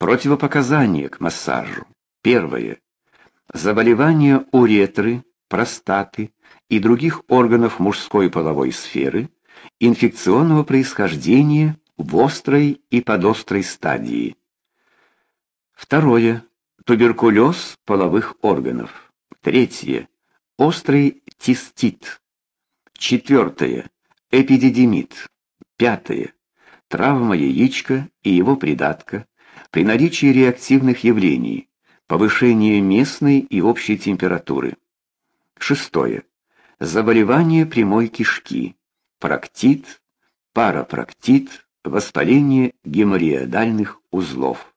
Противопоказания к массажу. Первое. Заболевания уретры, простаты и других органов мужской половой сферы инфекционного происхождения в острой и подострой стадии. Второе. Туберкулез половых органов. Третье. Острый цистит. Четвертое. Эпидидимит. Пятое. Травма яичка и его придатка при наличии реактивных явлений, повышение местной и общей температуры. Шестое. Заболевание прямой кишки, проктит, парапроктит, воспаление геморроидальных узлов.